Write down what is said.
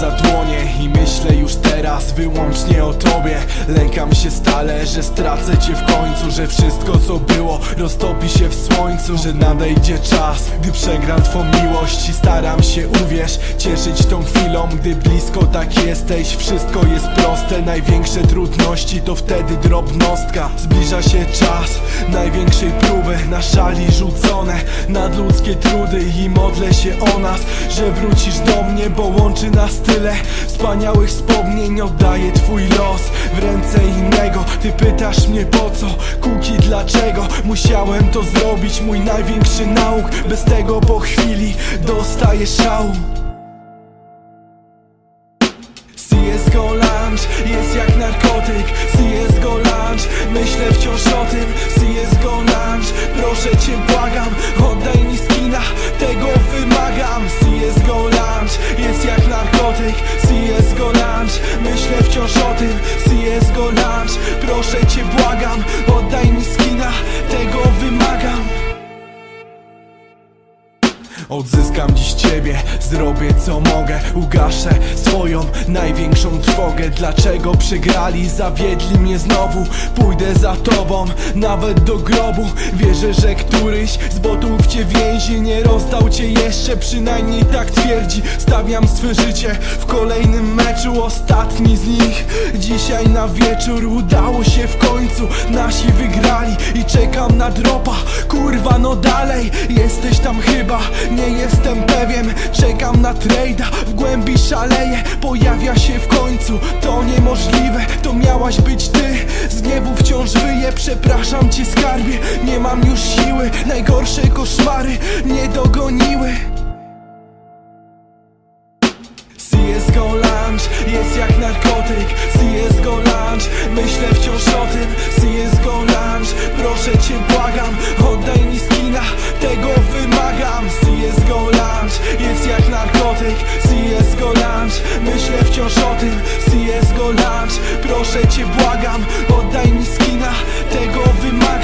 za dłonie I myślę już tak teraz wyłącznie o tobie. Lękam się stale, że stracę cię w końcu Że wszystko co było roztopi się w słońcu Że nadejdzie czas, gdy przegram twą miłość I staram się, uwierz, cieszyć tą chwilą Gdy blisko tak jesteś, wszystko jest proste Największe trudności to wtedy drobnostka. Zbliża się czas największej próby Na szali rzucone nadludzkie trudy I modlę się o nas, że wrócisz do mnie Bo łączy nas tyle wspaniałych wspomnień Oddaję twój los w ręce innego. Ty pytasz mnie po co, kuki dlaczego? Musiałem to zrobić, mój największy nauk. Bez tego po chwili dostaję szału CSGO Lunch jest jak narkotyk. CSGO Lunch, myślę wciąż o tym. CSGO Lunch, proszę cię błagam Oddaj mi skina, tego wymagam. CSGO Lunch jest jak narkotyk CSGO Lunch, myślę wciąż o tym. CSGO Lunch, proszę cię błagam Odzyskam dziś ciebie, zrobię co mogę Ugaszę swoją największą trwogę. Dlaczego przegrali, zawiedli mnie znowu? Pójdę za tobą, nawet do grobu. Wierzę, że któryś z botów cię więzi Nie rozdał cię jeszcze, przynajmniej tak twierdzi. Stawiam swe życie w kolejnym meczu Ostatni z nich, dzisiaj na wieczór Udało się w końcu, nasi wygrali I czekam na dropa, kurwa no dalej Jesteś tam chyba, nie jestem pewien Czekam na trejda, w głębi szaleję Pojawia się w końcu, to niemożliwe To miałaś być ty, z gniewu wciąż wyję Przepraszam cię skarbie, nie mam już siły Najgorsze koszmary mnie dogoniły. CSGO Lunch jest jak narkotyk. CSGO Lunch, myślę wciąż o tym tym CSGO Lunch Proszę cię błagam, oddaj mi skina. Tego wymaga.